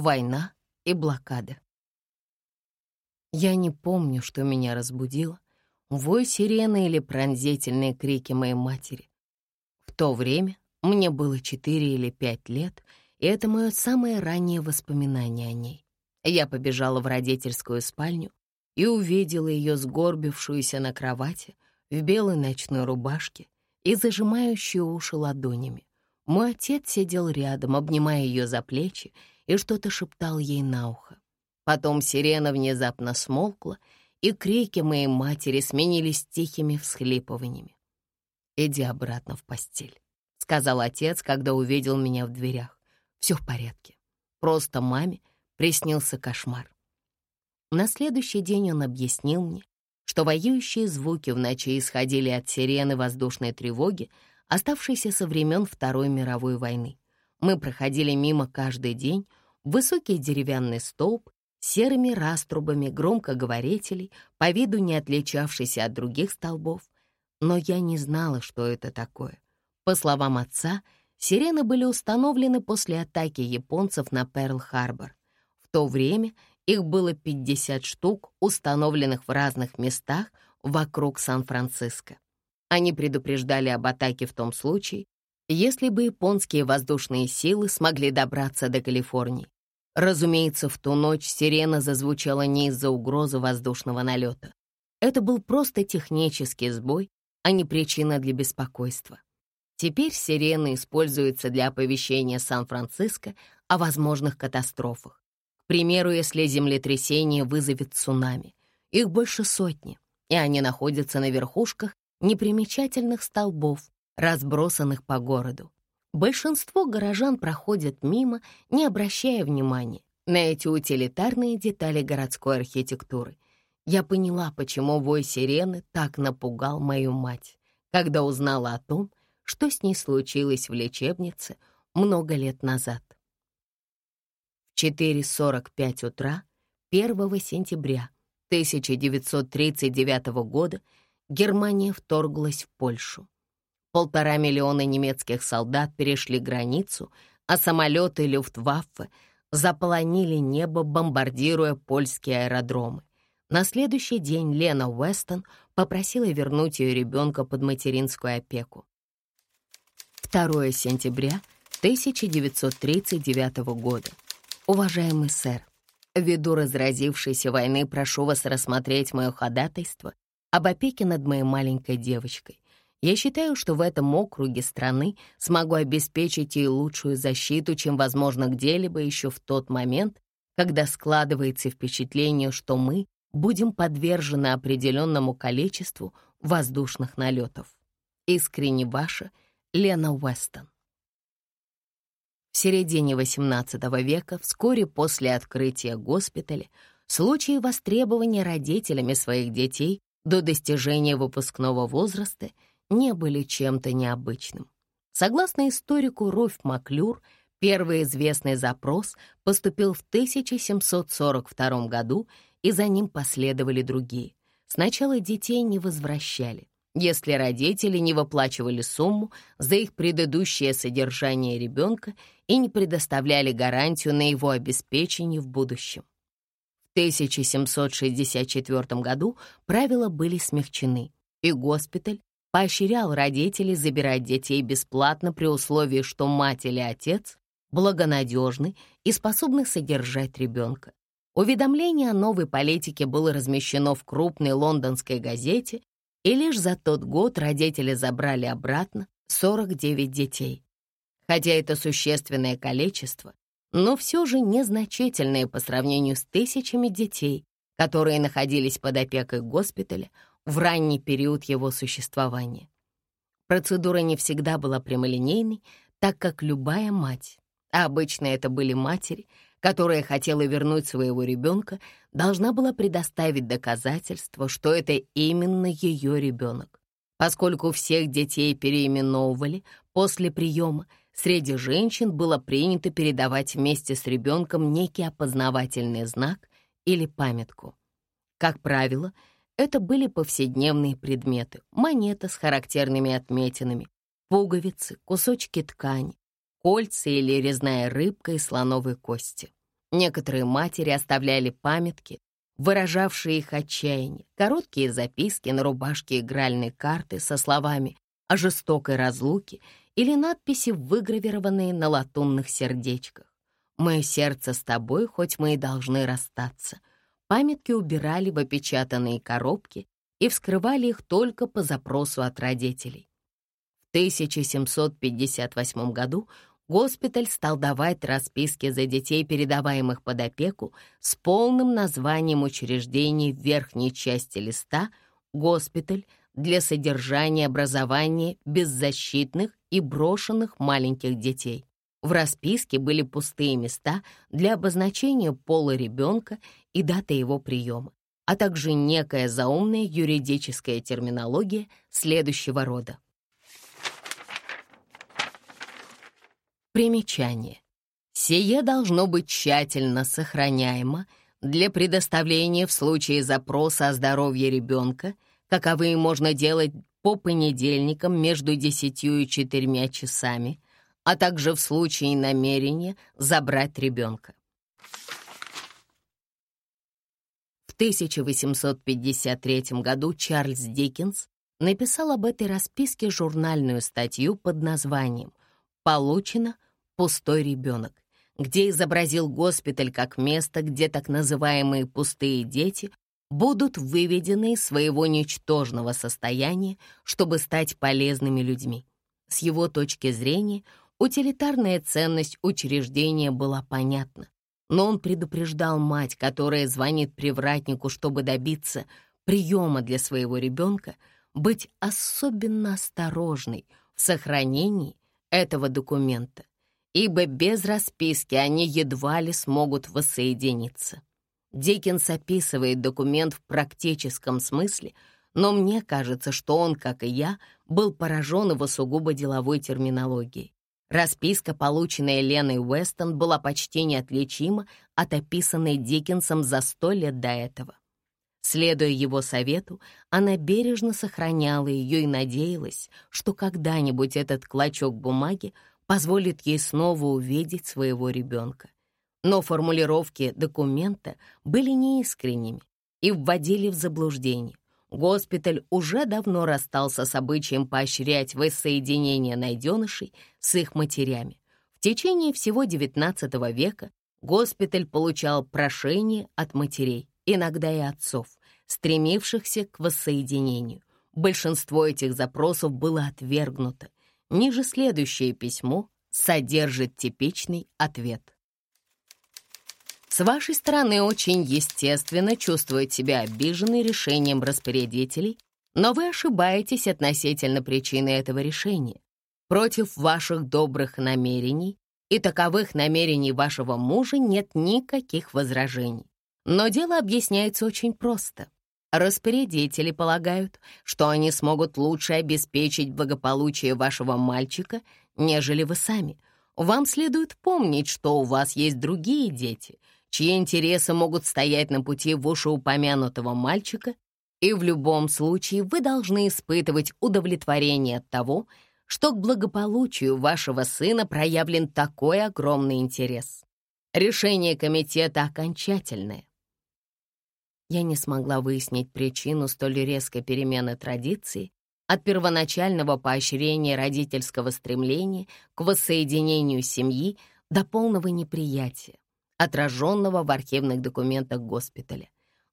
война и блокада. Я не помню, что меня разбудило, вой сирены или пронзительные крики моей матери. В то время мне было четыре или пять лет, и это мое самое раннее воспоминание о ней. Я побежала в родительскую спальню и увидела ее сгорбившуюся на кровати в белой ночной рубашке и зажимающую уши ладонями. Мой отец сидел рядом, обнимая ее за плечи, и что-то шептал ей на ухо. Потом сирена внезапно смолкла, и крики моей матери сменились тихими всхлипываниями. «Иди обратно в постель», — сказал отец, когда увидел меня в дверях. «Все в порядке. Просто маме приснился кошмар». На следующий день он объяснил мне, что воюющие звуки в ночи исходили от сирены воздушной тревоги, оставшейся со времен Второй мировой войны. Мы проходили мимо каждый день, высокий деревянный столб серыми раструбами громкоговорителей, по виду не отличавшийся от других столбов, но я не знала, что это такое. По словам отца, сирены были установлены после атаки японцев на Перл-Харбор. В то время их было 50 штук, установленных в разных местах вокруг Сан-Франциско. Они предупреждали об атаке в том случае, если бы японские воздушные силы смогли добраться до Калифорнии. Разумеется, в ту ночь сирена зазвучала не из-за угрозы воздушного налета. Это был просто технический сбой, а не причина для беспокойства. Теперь сирены используются для оповещения Сан-Франциско о возможных катастрофах. К примеру, если землетрясение вызовет цунами. Их больше сотни, и они находятся на верхушках непримечательных столбов, разбросанных по городу. Большинство горожан проходят мимо, не обращая внимания на эти утилитарные детали городской архитектуры. Я поняла, почему вой сирены так напугал мою мать, когда узнала о том, что с ней случилось в лечебнице много лет назад. В 4.45 утра 1 сентября 1939 года Германия вторглась в Польшу. Полтора миллиона немецких солдат перешли границу, а самолеты Люфтваффе заполонили небо, бомбардируя польские аэродромы. На следующий день Лена Уэстон попросила вернуть ее ребенка под материнскую опеку. 2 сентября 1939 года. Уважаемый сэр, ввиду разразившейся войны прошу вас рассмотреть мое ходатайство об опеке над моей маленькой девочкой. Я считаю, что в этом округе страны смогу обеспечить ей лучшую защиту, чем возможно где-либо еще в тот момент, когда складывается впечатление, что мы будем подвержены определенному количеству воздушных налетов. Искренне ваша Лена Уэстон. В середине XVIII века, вскоре после открытия госпиталя, случаи востребования родителями своих детей до достижения выпускного возраста — не были чем-то необычным. Согласно историку Руф Маклюр, первый известный запрос поступил в 1742 году, и за ним последовали другие. Сначала детей не возвращали, если родители не выплачивали сумму за их предыдущее содержание ребенка и не предоставляли гарантию на его обеспечение в будущем. В 1764 году правила были смягчены, и госпиталь поощрял родителей забирать детей бесплатно при условии, что мать или отец благонадежны и способны содержать ребенка. Уведомление о новой политике было размещено в крупной лондонской газете, и лишь за тот год родители забрали обратно 49 детей. Хотя это существенное количество, но все же незначительное по сравнению с тысячами детей, которые находились под опекой госпиталя в ранний период его существования. Процедура не всегда была прямолинейной, так как любая мать, а обычно это были матери, которая хотела вернуть своего ребенка, должна была предоставить доказательство, что это именно ее ребенок. Поскольку всех детей переименовывали после приема, среди женщин было принято передавать вместе с ребенком некий опознавательный знак или памятку. Как правило, это были повседневные предметы, монета с характерными отметинами, пуговицы, кусочки ткани, кольца или резная рыбка из слоновой кости. Некоторые матери оставляли памятки, выражавшие их отчаяние, короткие записки на рубашке игральной карты со словами о жестокой разлуке или надписи, выгравированные на латунных сердечках. «Мое сердце с тобой, хоть мы и должны расстаться». Памятки убирали в опечатанные коробки и вскрывали их только по запросу от родителей. В 1758 году госпиталь стал давать расписки за детей, передаваемых под опеку, с полным названием учреждений в верхней части листа «Госпиталь для содержания образования беззащитных и брошенных маленьких детей». В расписке были пустые места для обозначения пола ребенка и даты его приема, а также некая заумная юридическая терминология следующего рода. Примечание. Сие должно быть тщательно сохраняемо для предоставления в случае запроса о здоровье ребенка, каковые можно делать по понедельникам между 10 и 4 часами, а также в случае намерения забрать ребенка. В 1853 году Чарльз Диккенс написал об этой расписке журнальную статью под названием «Получено пустой ребенок», где изобразил госпиталь как место, где так называемые пустые дети будут выведены из своего ничтожного состояния, чтобы стать полезными людьми. С его точки зрения, утилитарная ценность учреждения была понятна, но он предупреждал мать, которая звонит привратнику, чтобы добиться приема для своего ребенка, быть особенно осторожной в сохранении этого документа, ибо без расписки они едва ли смогут воссоединиться. Диккенс описывает документ в практическом смысле, но мне кажется, что он, как и я, был поражен его сугубо деловой терминологией. Расписка, полученная Леной Уэстон, была почти неотличима от описанной Диккенсом за сто лет до этого. Следуя его совету, она бережно сохраняла ее и надеялась, что когда-нибудь этот клочок бумаги позволит ей снова увидеть своего ребенка. Но формулировки документа были неискренними и вводили в заблуждение. Госпиталь уже давно расстался с обычаем поощрять воссоединение найденышей с их матерями. В течение всего XIX века госпиталь получал прошения от матерей, иногда и отцов, стремившихся к воссоединению. Большинство этих запросов было отвергнуто. Ниже следующее письмо содержит типичный ответ. С вашей стороны очень естественно чувствовать себя обиженной решением распорядителей, но вы ошибаетесь относительно причины этого решения. Против ваших добрых намерений и таковых намерений вашего мужа нет никаких возражений. Но дело объясняется очень просто. Распорядители полагают, что они смогут лучше обеспечить благополучие вашего мальчика, нежели вы сами. Вам следует помнить, что у вас есть другие дети, чьи интересы могут стоять на пути вышеупомянутого мальчика, и в любом случае вы должны испытывать удовлетворение от того, что к благополучию вашего сына проявлен такой огромный интерес. Решение комитета окончательное. Я не смогла выяснить причину столь резкой перемены традиций от первоначального поощрения родительского стремления к воссоединению семьи до полного неприятия, отраженного в архивных документах госпиталя.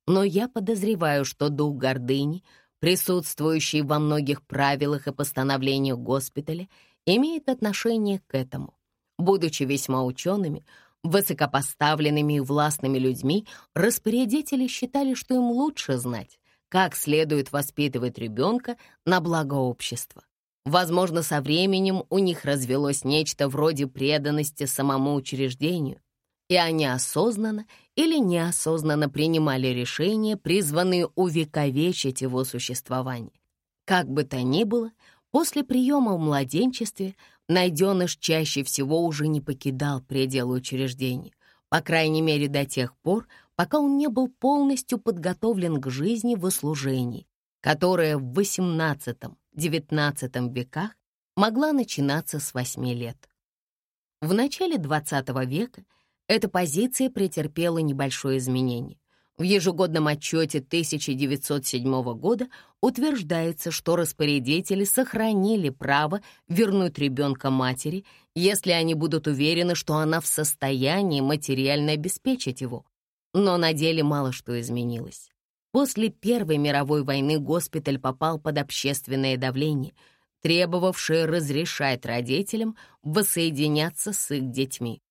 Но я подозреваю, что дух гордыни, присутствующий во многих правилах и постановлениях госпиталя, имеет отношение к этому. Будучи весьма учеными, Высокопоставленными и властными людьми распорядители считали, что им лучше знать, как следует воспитывать ребенка на благо общества. Возможно, со временем у них развелось нечто вроде преданности самому учреждению, и они осознанно или неосознанно принимали решения, призванные увековечить его существование. Как бы то ни было, после приема в младенчестве найденыш чаще всего уже не покидал пределы учреждения, по крайней мере до тех пор, пока он не был полностью подготовлен к жизни в услужении, которая в XVIII-XIX веках могла начинаться с 8 лет. В начале XX века Эта позиция претерпела небольшое изменение. В ежегодном отчете 1907 года утверждается, что распорядители сохранили право вернуть ребенка матери, если они будут уверены, что она в состоянии материально обеспечить его. Но на деле мало что изменилось. После Первой мировой войны госпиталь попал под общественное давление, требовавшее разрешать родителям воссоединяться с их детьми.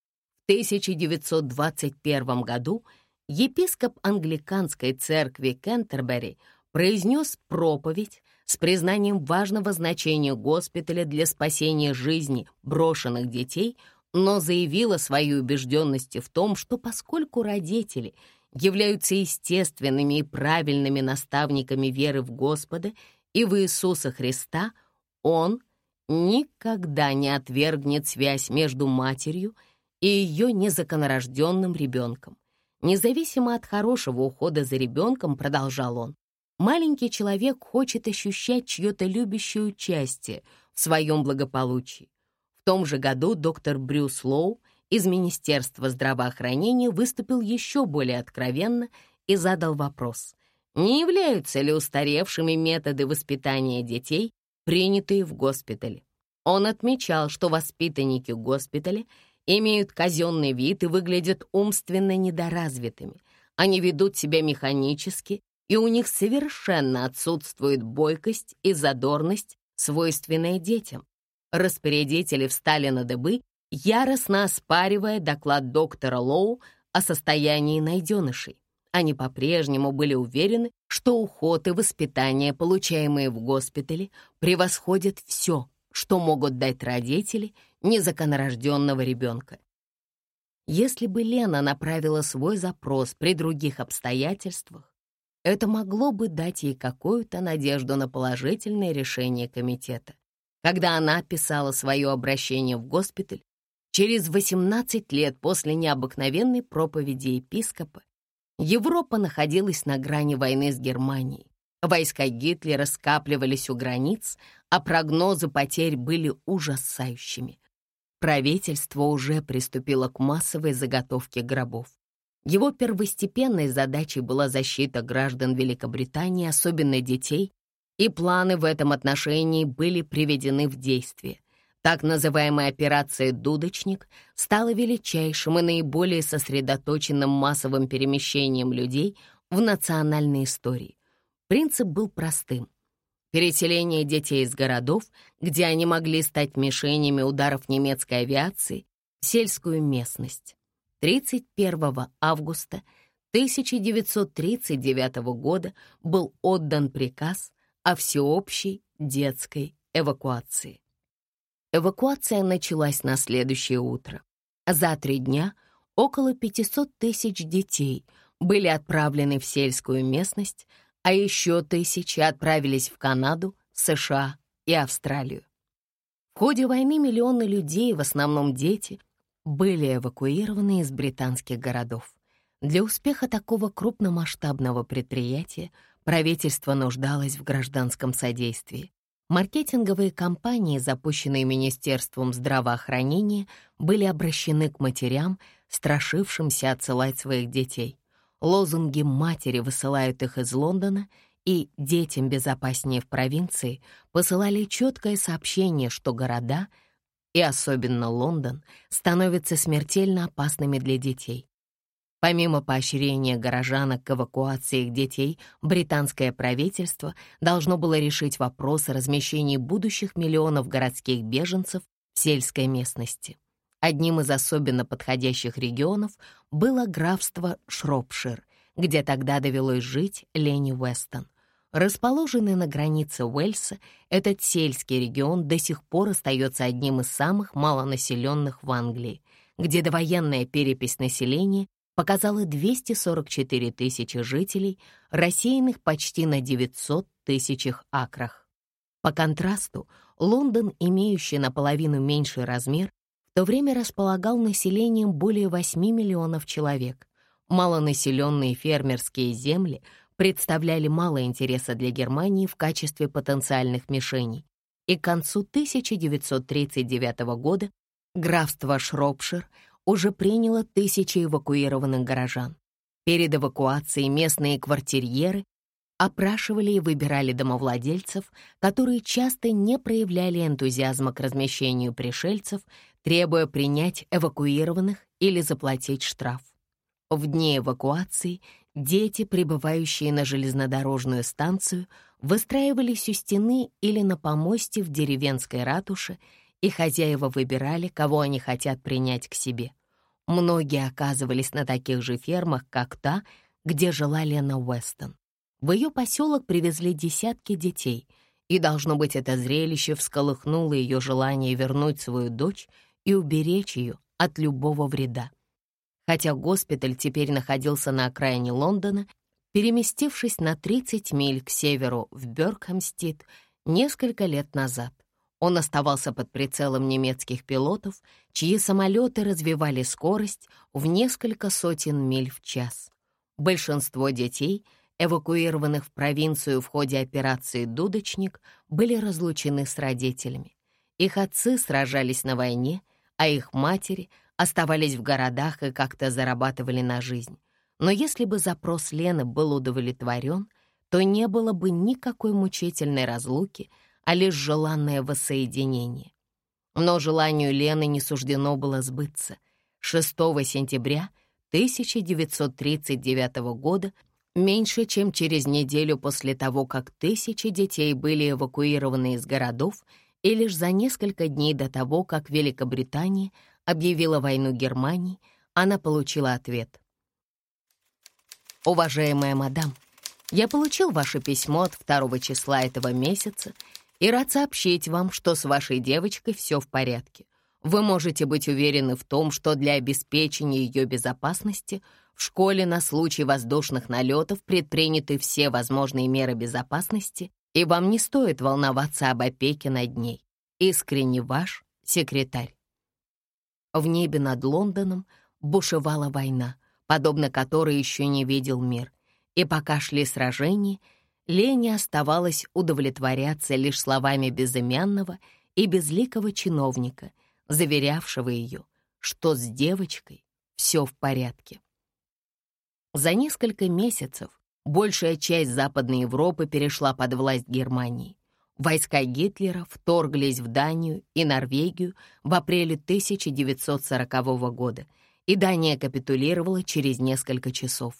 В 1921 году епископ англиканской церкви Кентербери произнес проповедь с признанием важного значения госпиталя для спасения жизни брошенных детей, но заявила свою убежденность в том, что поскольку родители являются естественными и правильными наставниками веры в Господа и в Иисуса Христа, Он никогда не отвергнет связь между матерью и ее незаконорожденным ребенком. Независимо от хорошего ухода за ребенком, продолжал он, маленький человек хочет ощущать чье-то любящее участие в своем благополучии. В том же году доктор Брюс Лоу из Министерства здравоохранения выступил еще более откровенно и задал вопрос, не являются ли устаревшими методы воспитания детей, принятые в госпитале. Он отмечал, что воспитанники госпиталя имеют казенный вид и выглядят умственно недоразвитыми. Они ведут себя механически, и у них совершенно отсутствует бойкость и задорность, свойственная детям. Распорядители встали на дыбы, яростно оспаривая доклад доктора Лоу о состоянии найденышей. Они по-прежнему были уверены, что уход и воспитание, получаемые в госпитале, превосходят все, что могут дать родители незаконорожденного ребенка. Если бы Лена направила свой запрос при других обстоятельствах, это могло бы дать ей какую-то надежду на положительное решение комитета. Когда она писала свое обращение в госпиталь, через 18 лет после необыкновенной проповеди епископа, Европа находилась на грани войны с Германией. Войска Гитлера скапливались у границ, а прогнозы потерь были ужасающими. Правительство уже приступило к массовой заготовке гробов. Его первостепенной задачей была защита граждан Великобритании, особенно детей, и планы в этом отношении были приведены в действие. Так называемая операция «Дудочник» стала величайшим и наиболее сосредоточенным массовым перемещением людей в национальной истории. Принцип был простым. Переселение детей из городов, где они могли стать мишенями ударов немецкой авиации, в сельскую местность. 31 августа 1939 года был отдан приказ о всеобщей детской эвакуации. Эвакуация началась на следующее утро. За три дня около 500 тысяч детей были отправлены в сельскую местность, а еще тысячи отправились в Канаду, США и Австралию. В ходе войны миллионы людей, в основном дети, были эвакуированы из британских городов. Для успеха такого крупномасштабного предприятия правительство нуждалось в гражданском содействии. Маркетинговые кампании, запущенные Министерством здравоохранения, были обращены к матерям, страшившимся отсылать своих детей. Лозунги «Матери высылают их из Лондона» и «Детям безопаснее в провинции» посылали четкое сообщение, что города, и особенно Лондон, становятся смертельно опасными для детей. Помимо поощрения горожанок к эвакуации их детей, британское правительство должно было решить вопрос о размещении будущих миллионов городских беженцев в сельской местности. Одним из особенно подходящих регионов было графство Шропшир, где тогда довелось жить Лени Уэстон. Расположенный на границе Уэльса, этот сельский регион до сих пор остается одним из самых малонаселенных в Англии, где довоенная перепись населения показала 244 тысячи жителей, рассеянных почти на 900 тысячах акрах. По контрасту, Лондон, имеющий наполовину меньший размер, то время располагал населением более 8 миллионов человек. Малонаселенные фермерские земли представляли мало интереса для Германии в качестве потенциальных мишеней, и к концу 1939 года графство Шропшир уже приняло тысячи эвакуированных горожан. Перед эвакуацией местные квартирьеры опрашивали и выбирали домовладельцев, которые часто не проявляли энтузиазма к размещению пришельцев, требуя принять эвакуированных или заплатить штраф. В дни эвакуации дети, прибывающие на железнодорожную станцию, выстраивались у стены или на помосте в деревенской ратуше, и хозяева выбирали, кого они хотят принять к себе. Многие оказывались на таких же фермах, как та, где жила Лена Уэстон. В ее поселок привезли десятки детей, и, должно быть, это зрелище всколыхнуло ее желание вернуть свою дочь и уберечь ее от любого вреда. Хотя госпиталь теперь находился на окраине Лондона, переместившись на 30 миль к северу в Бёркхамстед несколько лет назад. Он оставался под прицелом немецких пилотов, чьи самолеты развивали скорость в несколько сотен миль в час. Большинство детей, эвакуированных в провинцию в ходе операции «Дудочник», были разлучены с родителями. Их отцы сражались на войне, а их матери — оставались в городах и как-то зарабатывали на жизнь. Но если бы запрос Лены был удовлетворен, то не было бы никакой мучительной разлуки, а лишь желанное воссоединение. Но желанию Лены не суждено было сбыться. 6 сентября 1939 года, меньше чем через неделю после того, как тысячи детей были эвакуированы из городов, и лишь за несколько дней до того, как Великобритания объявила войну Германии, она получила ответ. «Уважаемая мадам, я получил ваше письмо от 2 числа этого месяца и рад сообщить вам, что с вашей девочкой все в порядке. Вы можете быть уверены в том, что для обеспечения ее безопасности в школе на случай воздушных налетов предприняты все возможные меры безопасности, и вам не стоит волноваться об опеке над ней. Искренне ваш секретарь. В небе над Лондоном бушевала война, подобно которой еще не видел мир. И пока шли сражения, Лене оставалось удовлетворяться лишь словами безымянного и безликого чиновника, заверявшего ее, что с девочкой все в порядке. За несколько месяцев большая часть Западной Европы перешла под власть Германии. Войска Гитлера вторглись в Данию и Норвегию в апреле 1940 года, и Дания капитулировала через несколько часов.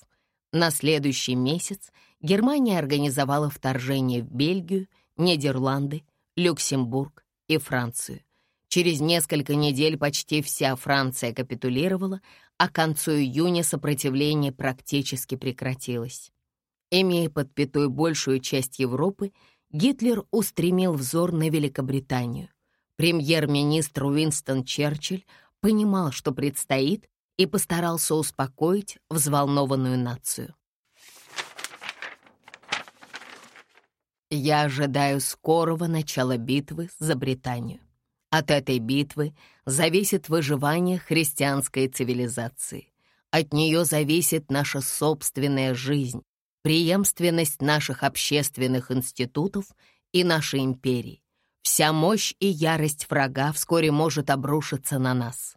На следующий месяц Германия организовала вторжение в Бельгию, Нидерланды, Люксембург и Францию. Через несколько недель почти вся Франция капитулировала, а к концу июня сопротивление практически прекратилось. Имея под пятой большую часть Европы, Гитлер устремил взор на Великобританию. Премьер-министр Уинстон Черчилль понимал, что предстоит, и постарался успокоить взволнованную нацию. Я ожидаю скорого начала битвы за Британию. От этой битвы зависит выживание христианской цивилизации. От нее зависит наша собственная жизнь, преемственность наших общественных институтов и нашей империи. Вся мощь и ярость врага вскоре может обрушиться на нас.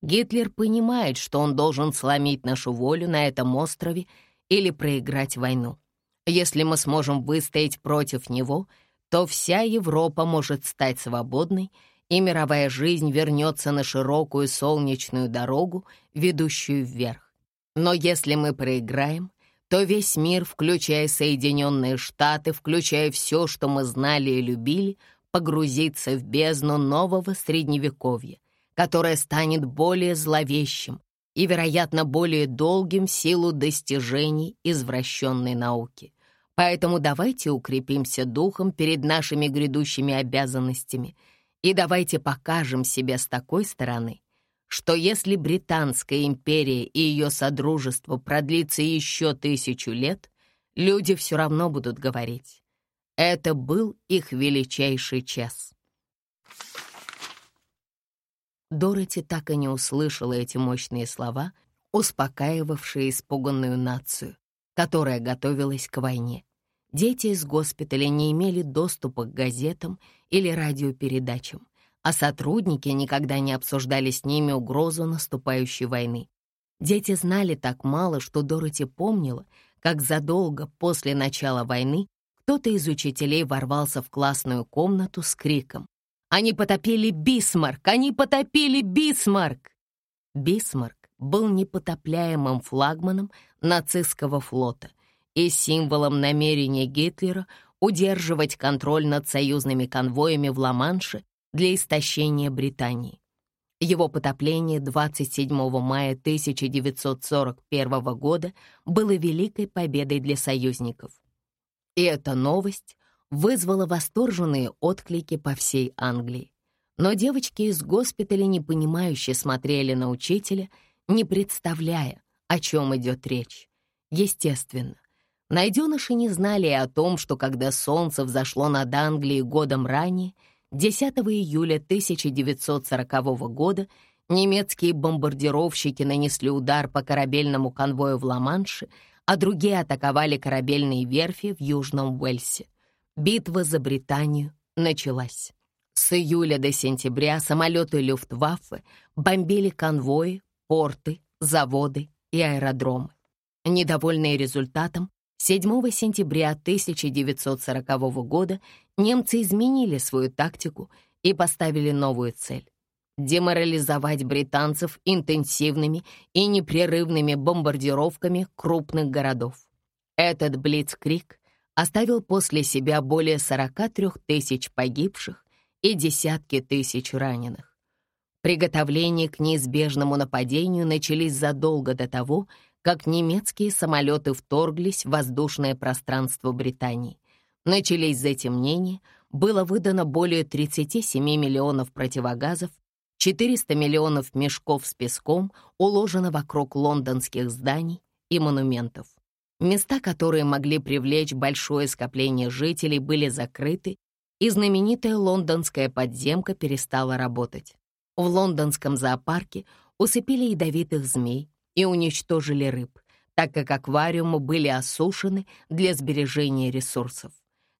Гитлер понимает, что он должен сломить нашу волю на этом острове или проиграть войну. Если мы сможем выстоять против него, то вся Европа может стать свободной, и мировая жизнь вернется на широкую солнечную дорогу, ведущую вверх. Но если мы проиграем, то весь мир, включая Соединенные Штаты, включая все, что мы знали и любили, погрузится в бездну нового Средневековья, которое станет более зловещим и, вероятно, более долгим в силу достижений извращенной науки. Поэтому давайте укрепимся духом перед нашими грядущими обязанностями и давайте покажем себя с такой стороны, что если Британская империя и ее содружество продлится еще тысячу лет, люди все равно будут говорить. Это был их величайший час. Дороти так и не услышала эти мощные слова, успокаивавшие испуганную нацию, которая готовилась к войне. Дети из госпиталя не имели доступа к газетам или радиопередачам, а сотрудники никогда не обсуждали с ними угрозу наступающей войны. Дети знали так мало, что Дороти помнила, как задолго после начала войны кто-то из учителей ворвался в классную комнату с криком «Они потопили Бисмарк! Они потопили Бисмарк!» Бисмарк был непотопляемым флагманом нацистского флота и символом намерения Гитлера удерживать контроль над союзными конвоями в Ла-Манше для истощения Британии. Его потопление 27 мая 1941 года было великой победой для союзников. И эта новость вызвала восторженные отклики по всей Англии. Но девочки из госпиталя непонимающе смотрели на учителя, не представляя, о чем идет речь. Естественно, найденыши не знали о том, что когда солнце взошло над Англией годом ранее, 10 июля 1940 года немецкие бомбардировщики нанесли удар по корабельному конвою в Ла-Манше, а другие атаковали корабельные верфи в Южном Уэльсе. Битва за Британию началась. С июля до сентября самолеты Люфтваффе бомбили конвои, порты, заводы и аэродромы. Недовольные результатом, 7 сентября 1940 года немцы изменили свою тактику и поставили новую цель — деморализовать британцев интенсивными и непрерывными бомбардировками крупных городов. Этот блицкрик оставил после себя более 43 тысяч погибших и десятки тысяч раненых. Приготовления к неизбежному нападению начались задолго до того, как немецкие самолеты вторглись в воздушное пространство Британии. Начались затемнения, было выдано более 37 миллионов противогазов, 400 миллионов мешков с песком уложено вокруг лондонских зданий и монументов. Места, которые могли привлечь большое скопление жителей, были закрыты, и знаменитая лондонская подземка перестала работать. В лондонском зоопарке усыпили ядовитых змей, и уничтожили рыб, так как аквариумы были осушены для сбережения ресурсов.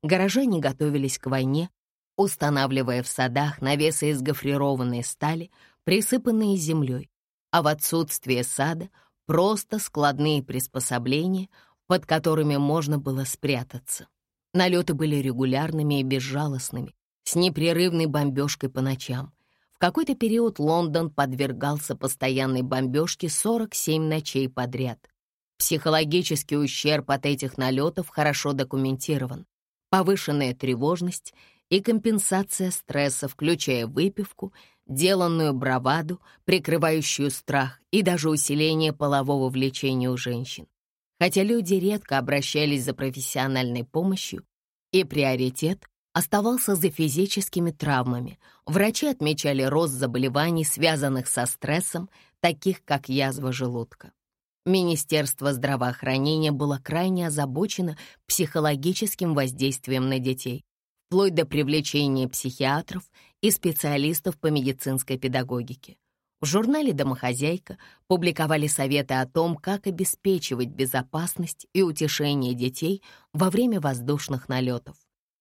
Горожане готовились к войне, устанавливая в садах навесы из гофрированной стали, присыпанные землей, а в отсутствие сада просто складные приспособления, под которыми можно было спрятаться. Налеты были регулярными и безжалостными, с непрерывной бомбежкой по ночам. В какой-то период Лондон подвергался постоянной бомбежке 47 ночей подряд. Психологический ущерб от этих налетов хорошо документирован. Повышенная тревожность и компенсация стресса, включая выпивку, деланную браваду, прикрывающую страх и даже усиление полового влечения у женщин. Хотя люди редко обращались за профессиональной помощью, и приоритет оставался за физическими травмами. Врачи отмечали рост заболеваний, связанных со стрессом, таких как язва желудка. Министерство здравоохранения было крайне озабочено психологическим воздействием на детей, вплоть до привлечения психиатров и специалистов по медицинской педагогике. В журнале «Домохозяйка» публиковали советы о том, как обеспечивать безопасность и утешение детей во время воздушных налетов.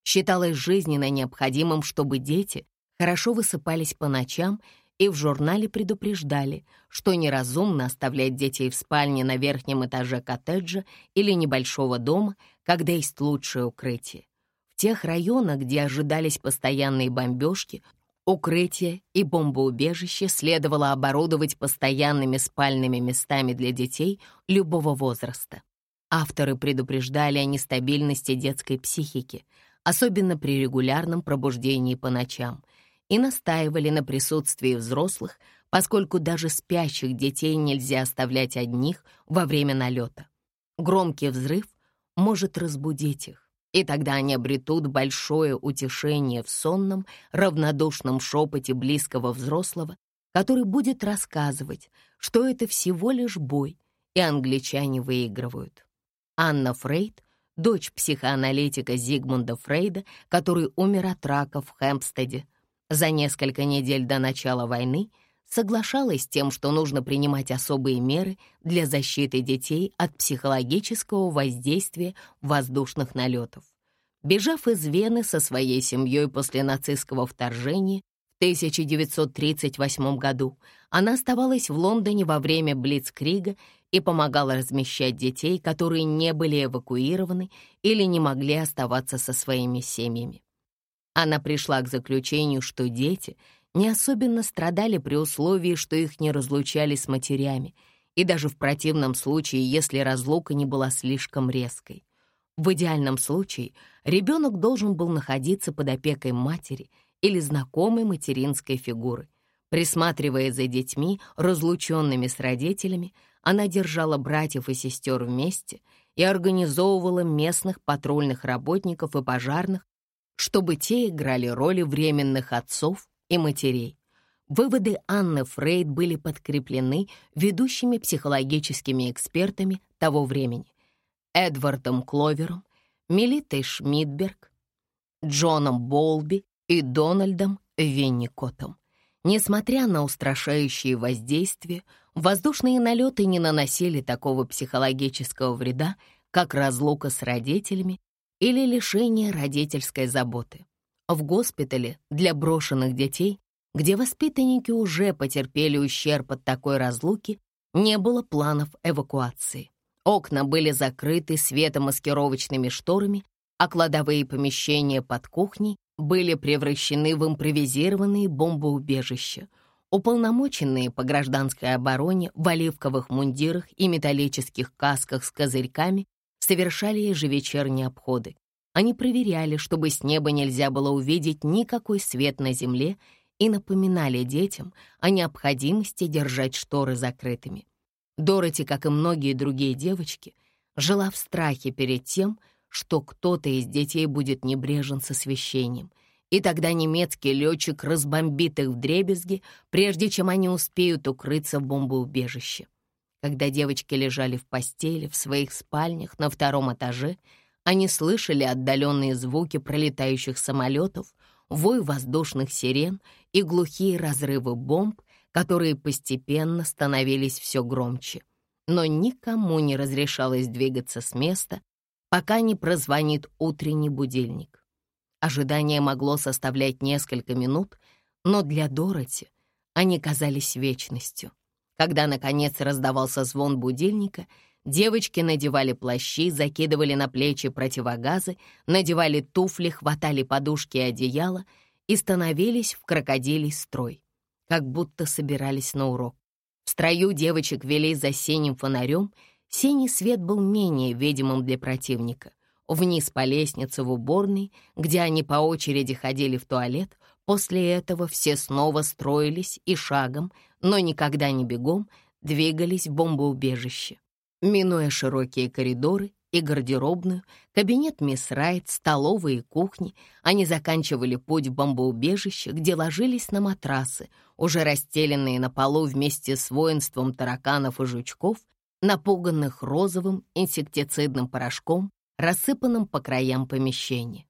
Считалось жизненно необходимым, чтобы дети хорошо высыпались по ночам, и в журнале предупреждали, что неразумно оставлять детей в спальне на верхнем этаже коттеджа или небольшого дома, когда есть лучшее укрытие. В тех районах, где ожидались постоянные бомбежки, укрытие и бомбоубежище следовало оборудовать постоянными спальными местами для детей любого возраста. Авторы предупреждали о нестабильности детской психики — особенно при регулярном пробуждении по ночам, и настаивали на присутствии взрослых, поскольку даже спящих детей нельзя оставлять одних во время налета. Громкий взрыв может разбудить их, и тогда они обретут большое утешение в сонном, равнодушном шепоте близкого взрослого, который будет рассказывать, что это всего лишь бой, и англичане выигрывают. Анна Фрейд дочь психоаналитика Зигмунда Фрейда, который умер от рака в Хэмпстеде. За несколько недель до начала войны соглашалась с тем, что нужно принимать особые меры для защиты детей от психологического воздействия воздушных налетов. Бежав из Вены со своей семьей после нацистского вторжения в 1938 году она оставалась в Лондоне во время Блицкрига и помогала размещать детей, которые не были эвакуированы или не могли оставаться со своими семьями. Она пришла к заключению, что дети не особенно страдали при условии, что их не разлучали с матерями, и даже в противном случае, если разлука не была слишком резкой. В идеальном случае ребенок должен был находиться под опекой матери или знакомой материнской фигуры. Присматривая за детьми, разлученными с родителями, она держала братьев и сестер вместе и организовывала местных патрульных работников и пожарных, чтобы те играли роли временных отцов и матерей. Выводы Анны Фрейд были подкреплены ведущими психологическими экспертами того времени Эдвардом Кловером, Мелитой Шмидберг, Джоном Болби и Дональдом Венникотом. Несмотря на устрашающие воздействия, воздушные налеты не наносили такого психологического вреда, как разлука с родителями или лишение родительской заботы. В госпитале для брошенных детей, где воспитанники уже потерпели ущерб от такой разлуки, не было планов эвакуации. Окна были закрыты светомаскировочными шторами, а кладовые помещения под кухней были превращены в импровизированные бомбоубежища. Уполномоченные по гражданской обороне в оливковых мундирах и металлических касках с козырьками совершали ежевечерние обходы. Они проверяли, чтобы с неба нельзя было увидеть никакой свет на земле и напоминали детям о необходимости держать шторы закрытыми. Дороти, как и многие другие девочки, жила в страхе перед тем, что кто-то из детей будет небрежен с освещением, и тогда немецкий летчик разбомбит их в дребезги, прежде чем они успеют укрыться в бомбоубежище. Когда девочки лежали в постели в своих спальнях на втором этаже, они слышали отдаленные звуки пролетающих самолетов, вой воздушных сирен и глухие разрывы бомб, которые постепенно становились все громче. Но никому не разрешалось двигаться с места, пока не прозвонит утренний будильник. Ожидание могло составлять несколько минут, но для Дороти они казались вечностью. Когда, наконец, раздавался звон будильника, девочки надевали плащи, закидывали на плечи противогазы, надевали туфли, хватали подушки и одеяло и становились в крокодилий строй, как будто собирались на урок. В строю девочек вели за синим фонарем — Синий свет был менее видимым для противника. Вниз по лестнице в уборной, где они по очереди ходили в туалет, после этого все снова строились и шагом, но никогда не бегом, двигались в бомбоубежище. Минуя широкие коридоры и гардеробную, кабинет мисс Райт, столовые и кухни, они заканчивали путь в бомбоубежище, где ложились на матрасы, уже расстеленные на полу вместе с воинством тараканов и жучков, напуганных розовым инсектицидным порошком, рассыпанным по краям помещения.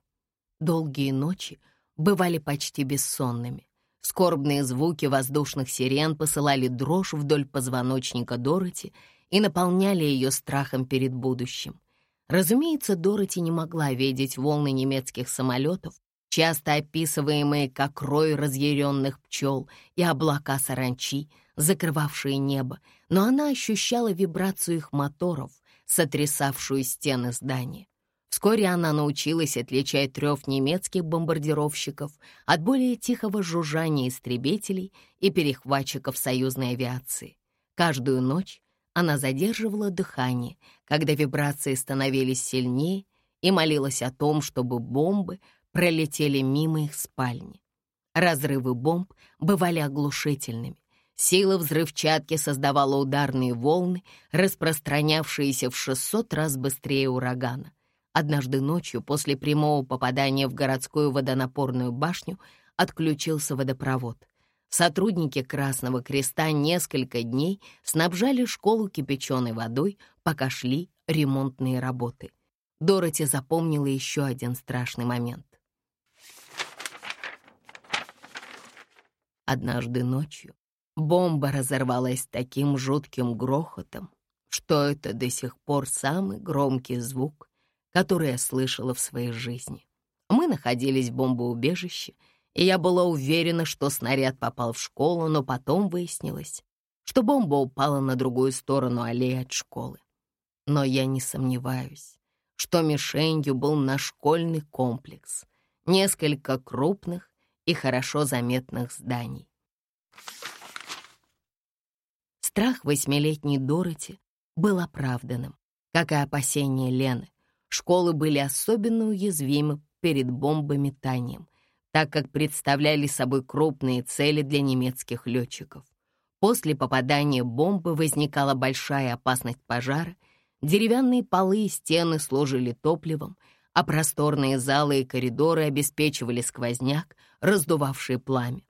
Долгие ночи бывали почти бессонными. Скорбные звуки воздушных сирен посылали дрожь вдоль позвоночника Дороти и наполняли ее страхом перед будущим. Разумеется, Дороти не могла видеть волны немецких самолетов, часто описываемые как рой разъяренных пчел и облака саранчи, закрывавшие небо, но она ощущала вибрацию их моторов, сотрясавшую стены здания. Вскоре она научилась отличать трев немецких бомбардировщиков от более тихого жужжания истребителей и перехватчиков союзной авиации. Каждую ночь она задерживала дыхание, когда вибрации становились сильнее, и молилась о том, чтобы бомбы пролетели мимо их спальни. Разрывы бомб бывали оглушительными, Сила взрывчатки создавала ударные волны, распространявшиеся в 600 раз быстрее урагана. Однажды ночью, после прямого попадания в городскую водонапорную башню, отключился водопровод. Сотрудники Красного Креста несколько дней снабжали школу кипяченой водой, пока шли ремонтные работы. Дороти запомнила еще один страшный момент. Однажды ночью Бомба разорвалась таким жутким грохотом, что это до сих пор самый громкий звук, который я слышала в своей жизни. Мы находились в бомбоубежище, и я была уверена, что снаряд попал в школу, но потом выяснилось, что бомба упала на другую сторону аллеи от школы. Но я не сомневаюсь, что мишенью был наш школьный комплекс, несколько крупных и хорошо заметных зданий. Страх восьмилетней Дороти был оправданным, как и опасения Лены. Школы были особенно уязвимы перед бомбометанием, так как представляли собой крупные цели для немецких летчиков. После попадания бомбы возникала большая опасность пожара, деревянные полы и стены служили топливом, а просторные залы и коридоры обеспечивали сквозняк, раздувавший пламя.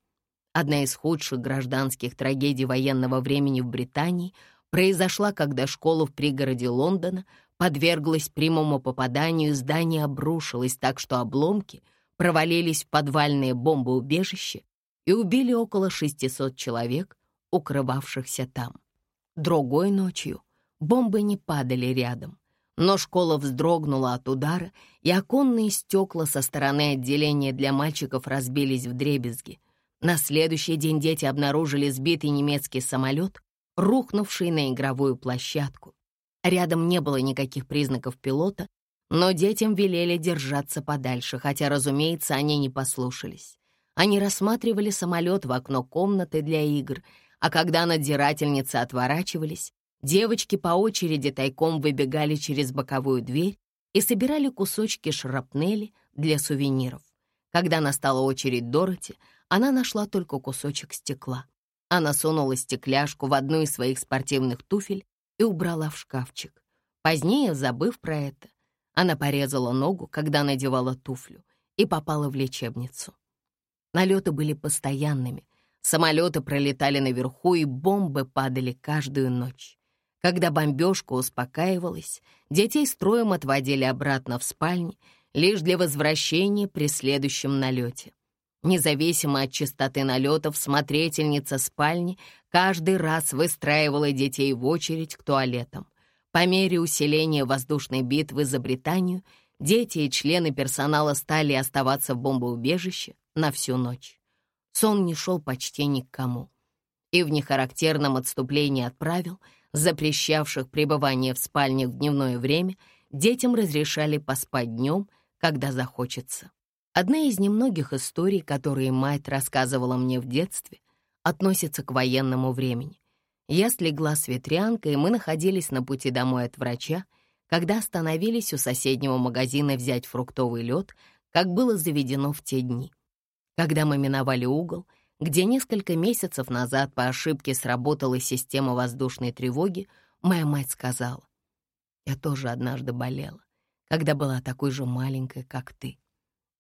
Одна из худших гражданских трагедий военного времени в Британии произошла, когда школа в пригороде Лондона подверглась прямому попаданию, здание обрушилось так, что обломки провалились в подвальные бомбоубежища и убили около 600 человек, укрывавшихся там. Другой ночью бомбы не падали рядом, но школа вздрогнула от удара, и оконные стекла со стороны отделения для мальчиков разбились в дребезги. На следующий день дети обнаружили сбитый немецкий самолет, рухнувший на игровую площадку. Рядом не было никаких признаков пилота, но детям велели держаться подальше, хотя, разумеется, они не послушались. Они рассматривали самолет в окно комнаты для игр, а когда надзирательницы отворачивались, девочки по очереди тайком выбегали через боковую дверь и собирали кусочки шрапнели для сувениров. Когда настала очередь Дороти, она нашла только кусочек стекла. Она сунула стекляшку в одну из своих спортивных туфель и убрала в шкафчик. Позднее, забыв про это, она порезала ногу, когда надевала туфлю, и попала в лечебницу. Налеты были постоянными. Самолеты пролетали наверху, и бомбы падали каждую ночь. Когда бомбежка успокаивалась, детей строем отводили обратно в спальни лишь для возвращения при следующем налете. Независимо от частоты налетов, смотрительница спальни каждый раз выстраивала детей в очередь к туалетам. По мере усиления воздушной битвы за Британию дети и члены персонала стали оставаться в бомбоубежище на всю ночь. Сон не шел почти никому. И в нехарактерном отступлении от правил, запрещавших пребывание в спальне в дневное время, детям разрешали поспать днем, когда захочется. Одна из немногих историй, которые мать рассказывала мне в детстве, относится к военному времени. Я слегла с ветрянкой, и мы находились на пути домой от врача, когда остановились у соседнего магазина взять фруктовый лед, как было заведено в те дни. Когда мы миновали угол, где несколько месяцев назад по ошибке сработала система воздушной тревоги, моя мать сказала, «Я тоже однажды болела, когда была такой же маленькой, как ты.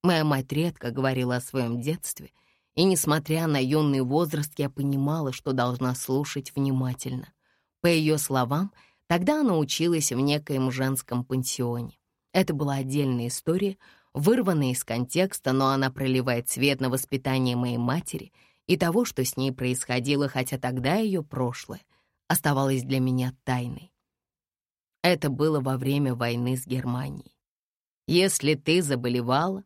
Моя мать редко говорила о своем детстве, и, несмотря на юный возраст, я понимала, что должна слушать внимательно. По ее словам, тогда она училась в некоем женском пансионе. Это была отдельная история, вырванная из контекста, но она проливает свет на воспитание моей матери и того, что с ней происходило, хотя тогда ее прошлое оставалось для меня тайной. Это было во время войны с Германией. Если ты заболевала,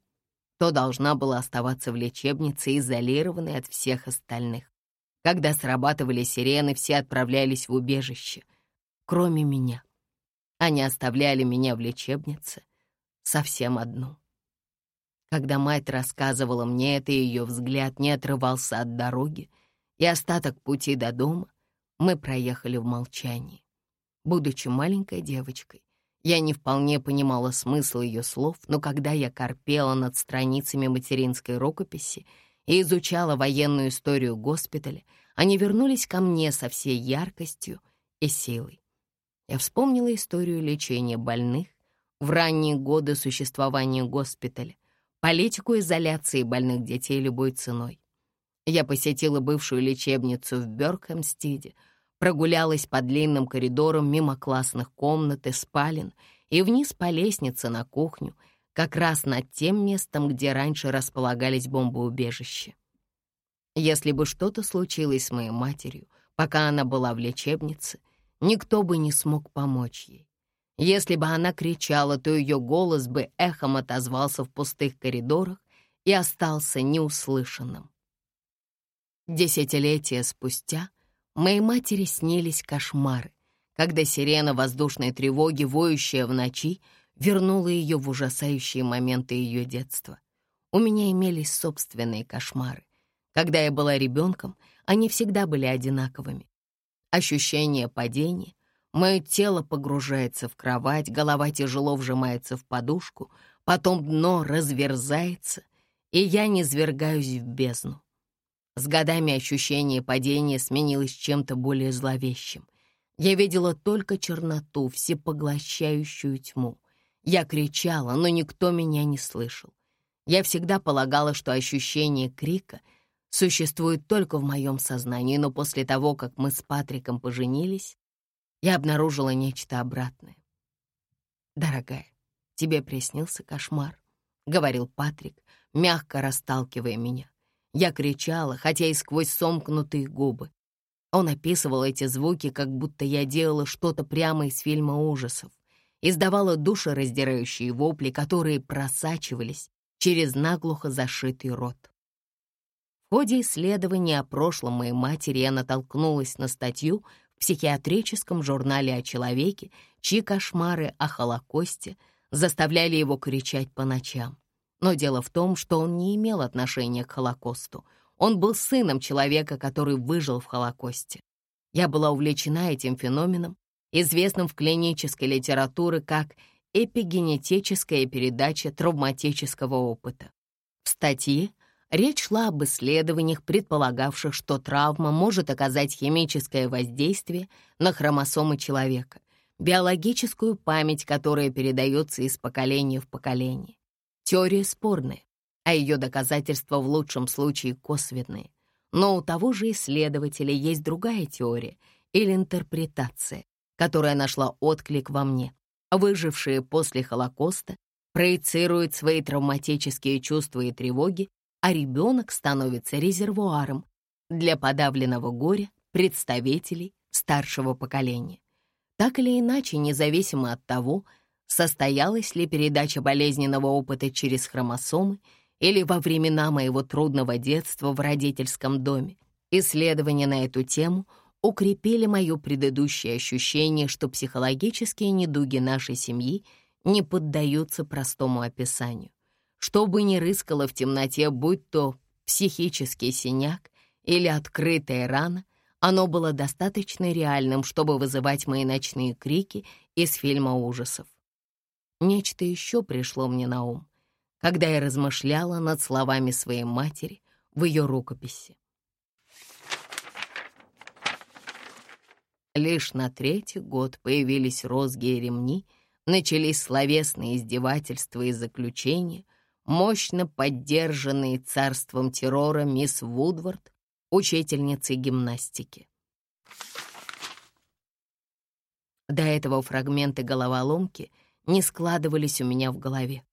то должна была оставаться в лечебнице, изолированной от всех остальных. Когда срабатывали сирены, все отправлялись в убежище, кроме меня. Они оставляли меня в лечебнице совсем одну. Когда мать рассказывала мне это, ее взгляд не отрывался от дороги, и остаток пути до дома мы проехали в молчании. Будучи маленькой девочкой, я не вполне понимала смысл ее слов, но когда я корпела над страницами материнской рукописи и изучала военную историю госпиталя, они вернулись ко мне со всей яркостью и силой. Я вспомнила историю лечения больных в ранние годы существования госпиталя, политику изоляции больных детей любой ценой. Я посетила бывшую лечебницу в Бёркхэмстиде — прогулялась по длинным коридорам мимо классных комнат и спален и вниз по лестнице на кухню, как раз над тем местом, где раньше располагались бомбоубежища. Если бы что-то случилось с моей матерью, пока она была в лечебнице, никто бы не смог помочь ей. Если бы она кричала, то ее голос бы эхом отозвался в пустых коридорах и остался неуслышанным. Десятилетия спустя моей матери снились кошмары, когда сирена воздушной тревоги, воющая в ночи, вернула ее в ужасающие моменты ее детства. У меня имелись собственные кошмары. Когда я была ребенком, они всегда были одинаковыми. Ощущение падения, мое тело погружается в кровать, голова тяжело вжимается в подушку, потом дно разверзается, и я низвергаюсь в бездну. С годами ощущение падения сменилось чем-то более зловещим. Я видела только черноту, всепоглощающую тьму. Я кричала, но никто меня не слышал. Я всегда полагала, что ощущение крика существует только в моем сознании, но после того, как мы с Патриком поженились, я обнаружила нечто обратное. «Дорогая, тебе приснился кошмар», — говорил Патрик, мягко расталкивая меня. Я кричала, хотя и сквозь сомкнутые губы. Он описывал эти звуки, как будто я делала что-то прямо из фильма ужасов. Издавала душераздирающие вопли, которые просачивались через наглухо зашитый рот. В ходе исследования о прошлом моей матери я натолкнулась на статью в психиатрическом журнале о человеке, чьи кошмары о Холокосте заставляли его кричать по ночам. Но дело в том, что он не имел отношения к Холокосту. Он был сыном человека, который выжил в Холокосте. Я была увлечена этим феноменом, известным в клинической литературе как эпигенетическая передача травматического опыта. В статье речь шла об исследованиях, предполагавших, что травма может оказать химическое воздействие на хромосомы человека, биологическую память, которая передается из поколения в поколение. Теория спорная, а ее доказательства в лучшем случае косвенные. Но у того же исследователя есть другая теория или интерпретация, которая нашла отклик во мне. Выжившие после Холокоста проецируют свои травматические чувства и тревоги, а ребенок становится резервуаром для подавленного горя представителей старшего поколения. Так или иначе, независимо от того, состоялась ли передача болезненного опыта через хромосомы или во времена моего трудного детства в родительском доме. Исследования на эту тему укрепили мое предыдущее ощущение, что психологические недуги нашей семьи не поддаются простому описанию. Что бы ни рыскало в темноте, будь то психический синяк или открытая рана, оно было достаточно реальным, чтобы вызывать мои ночные крики из фильма ужасов. Нечто еще пришло мне на ум, когда я размышляла над словами своей матери в ее рукописи. Лишь на третий год появились розги и ремни, начались словесные издевательства и заключения, мощно поддержанные царством террора мисс Вудвард, учительницей гимнастики. До этого фрагменты головоломки — не складывались у меня в голове.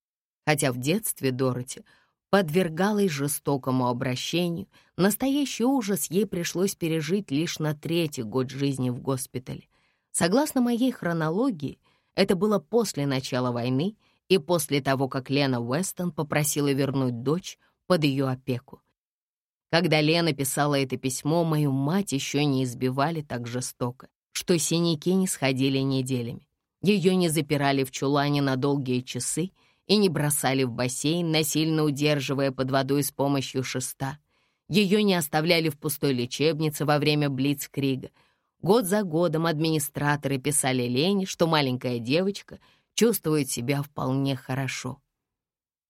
Хотя в детстве Дороти подвергалась жестокому обращению, настоящий ужас ей пришлось пережить лишь на третий год жизни в госпитале. Согласно моей хронологии, это было после начала войны и после того, как Лена Уэстон попросила вернуть дочь под ее опеку. Когда Лена писала это письмо, мою мать еще не избивали так жестоко, что синяки не сходили неделями. Ее не запирали в чулане на долгие часы и не бросали в бассейн, насильно удерживая под водой с помощью шеста. Ее не оставляли в пустой лечебнице во время Блицкрига. Год за годом администраторы писали Лене, что маленькая девочка чувствует себя вполне хорошо.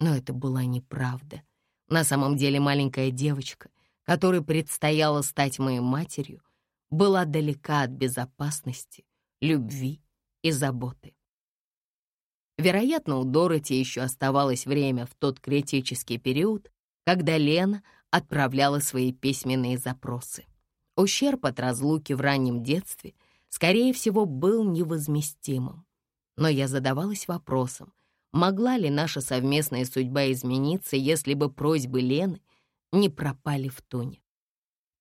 Но это была неправда. На самом деле маленькая девочка, которой предстояло стать моей матерью, была далека от безопасности, любви и заботы. Вероятно, у Дороти еще оставалось время в тот критический период, когда Лена отправляла свои письменные запросы. Ущерб от разлуки в раннем детстве, скорее всего, был невозместимым. Но я задавалась вопросом, могла ли наша совместная судьба измениться, если бы просьбы Лены не пропали в туне.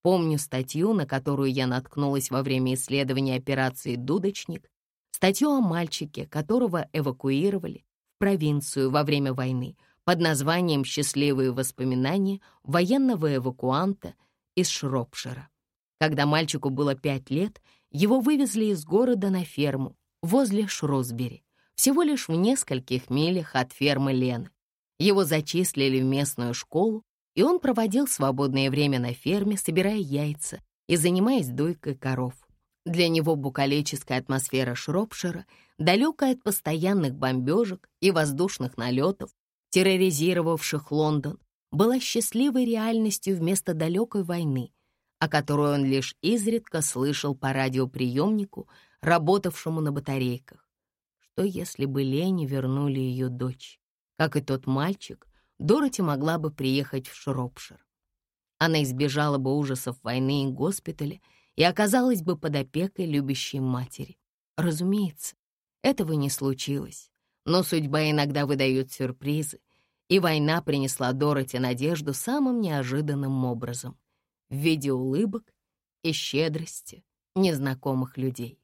Помню статью, на которую я наткнулась во время исследования операции «Дудочник», Статью о мальчике, которого эвакуировали в провинцию во время войны, под названием «Счастливые воспоминания военного эвакуанта из Шропшира». Когда мальчику было пять лет, его вывезли из города на ферму возле Шрусбери, всего лишь в нескольких милях от фермы Лены. Его зачислили в местную школу, и он проводил свободное время на ферме, собирая яйца и занимаясь дойкой коров. Для него букалическая атмосфера Шропшира, далекая от постоянных бомбежек и воздушных налетов, терроризировавших Лондон, была счастливой реальностью вместо далекой войны, о которой он лишь изредка слышал по радиоприемнику, работавшему на батарейках. Что если бы Лене вернули ее дочь? Как и тот мальчик, Дороти могла бы приехать в Шропшир. Она избежала бы ужасов войны и госпиталя и оказалась бы под опекой любящей матери. Разумеется, этого не случилось, но судьба иногда выдает сюрпризы, и война принесла Дороти надежду самым неожиданным образом — в виде улыбок и щедрости незнакомых людей.